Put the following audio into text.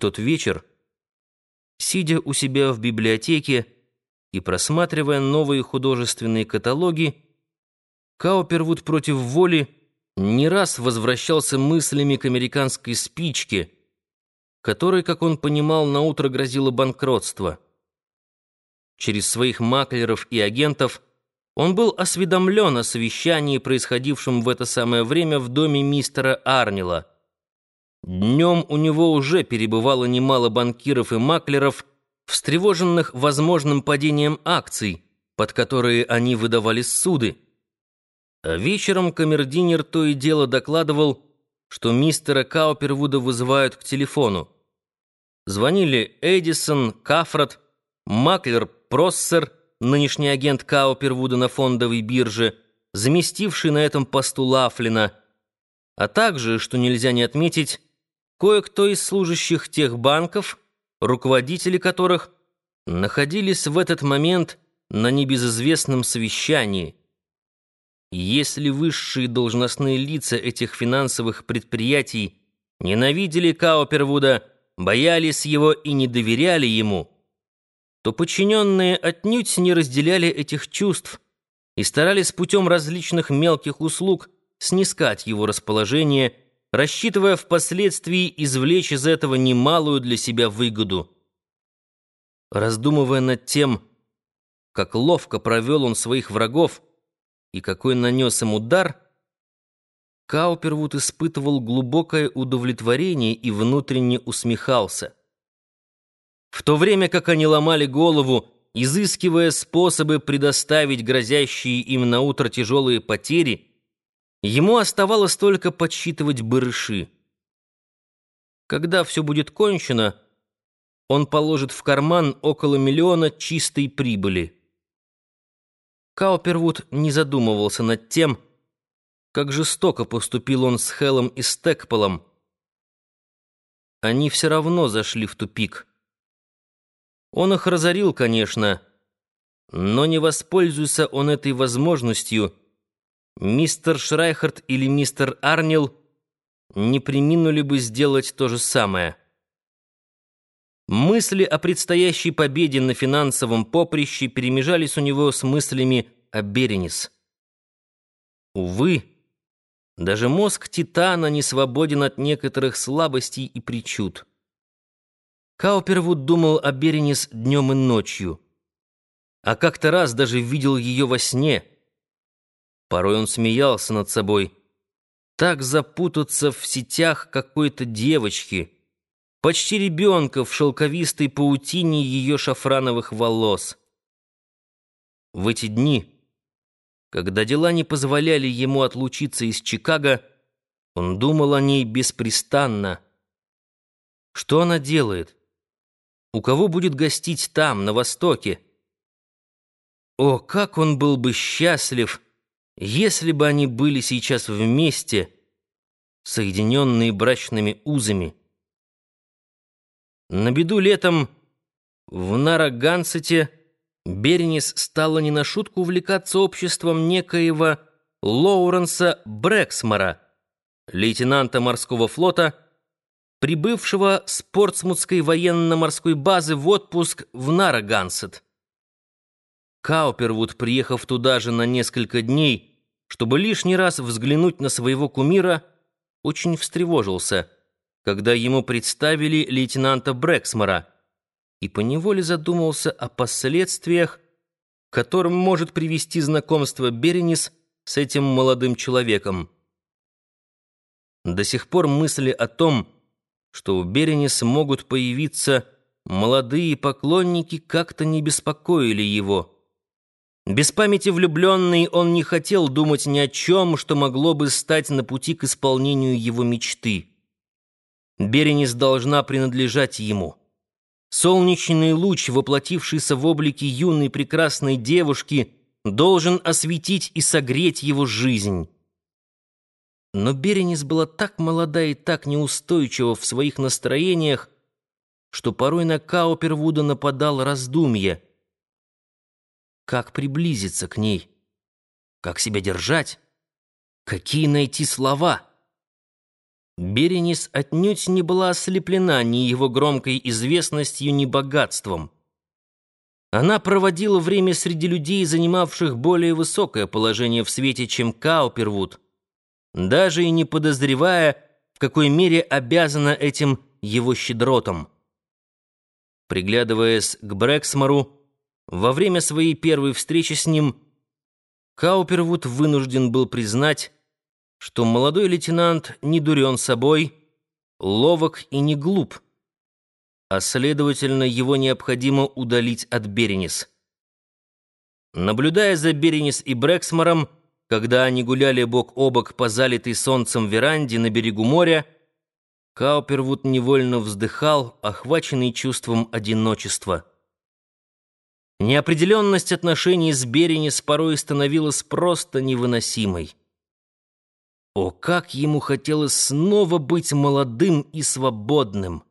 тот вечер, сидя у себя в библиотеке и просматривая новые художественные каталоги, Каупервуд против воли не раз возвращался мыслями к американской спичке, которой, как он понимал, наутро грозило банкротство. Через своих маклеров и агентов он был осведомлен о совещании, происходившем в это самое время в доме мистера Арнила. Днем у него уже перебывало немало банкиров и маклеров, встревоженных возможным падением акций, под которые они выдавали суды. А вечером камердинер то и дело докладывал, что мистера Каупервуда вызывают к телефону. Звонили Эдисон, Кафрат, Маклер Проссер, нынешний агент Каупервуда на фондовой бирже, заместивший на этом посту Лафлина, а также, что нельзя не отметить, кое-кто из служащих тех банков, руководители которых находились в этот момент на небезызвестном совещании. Если высшие должностные лица этих финансовых предприятий ненавидели Каупервуда, боялись его и не доверяли ему, то подчиненные отнюдь не разделяли этих чувств и старались путем различных мелких услуг снискать его расположение рассчитывая впоследствии извлечь из этого немалую для себя выгоду. Раздумывая над тем, как ловко провел он своих врагов и какой нанес им удар, Каупервуд испытывал глубокое удовлетворение и внутренне усмехался. В то время как они ломали голову, изыскивая способы предоставить грозящие им на утро тяжелые потери, Ему оставалось только подсчитывать барыши. Когда все будет кончено, он положит в карман около миллиона чистой прибыли. Каупервуд не задумывался над тем, как жестоко поступил он с Хеллом и Стекполом. Они все равно зашли в тупик. Он их разорил, конечно, но не воспользуется он этой возможностью — мистер Шрайхард или мистер Арнил не приминули бы сделать то же самое. Мысли о предстоящей победе на финансовом поприще перемежались у него с мыслями о Беренис. Увы, даже мозг Титана не свободен от некоторых слабостей и причуд. Каупервуд думал о Беренис днем и ночью, а как-то раз даже видел ее во сне — Порой он смеялся над собой. Так запутаться в сетях какой-то девочки, почти ребенка в шелковистой паутине ее шафрановых волос. В эти дни, когда дела не позволяли ему отлучиться из Чикаго, он думал о ней беспрестанно. Что она делает? У кого будет гостить там, на Востоке? О, как он был бы счастлив! Если бы они были сейчас вместе, соединенные брачными узами. На беду летом в Нарагансете Бернис стала не на шутку увлекаться обществом некоего Лоуренса Брэксмора, лейтенанта морского флота, прибывшего с Портсмутской военно-морской базы в отпуск в Нарагансет. Каупервуд, приехав туда же на несколько дней, чтобы лишний раз взглянуть на своего кумира, очень встревожился, когда ему представили лейтенанта Брэксмора, и поневоле задумался о последствиях, которым может привести знакомство Беренис с этим молодым человеком. До сих пор мысли о том, что у Беренис могут появиться молодые поклонники, как-то не беспокоили его. Без памяти влюбленный он не хотел думать ни о чем, что могло бы стать на пути к исполнению его мечты. Беренис должна принадлежать ему. Солнечный луч, воплотившийся в облике юной прекрасной девушки, должен осветить и согреть его жизнь. Но Беренис была так молода и так неустойчива в своих настроениях, что порой на Каупервуда нападал раздумье — как приблизиться к ней? Как себя держать? Какие найти слова? Беренис отнюдь не была ослеплена ни его громкой известностью, ни богатством. Она проводила время среди людей, занимавших более высокое положение в свете, чем Каупервуд, даже и не подозревая, в какой мере обязана этим его щедротам. Приглядываясь к Брэксмору, во время своей первой встречи с ним, Каупервуд вынужден был признать, что молодой лейтенант не дурен собой, ловок и не глуп, а, следовательно, его необходимо удалить от Беренис. Наблюдая за Беренис и Брэксмором, когда они гуляли бок о бок по залитой солнцем веранде на берегу моря, Каупервуд невольно вздыхал, охваченный чувством одиночества. Неопределенность отношений с Беренис порой становилась просто невыносимой. О, как ему хотелось снова быть молодым и свободным!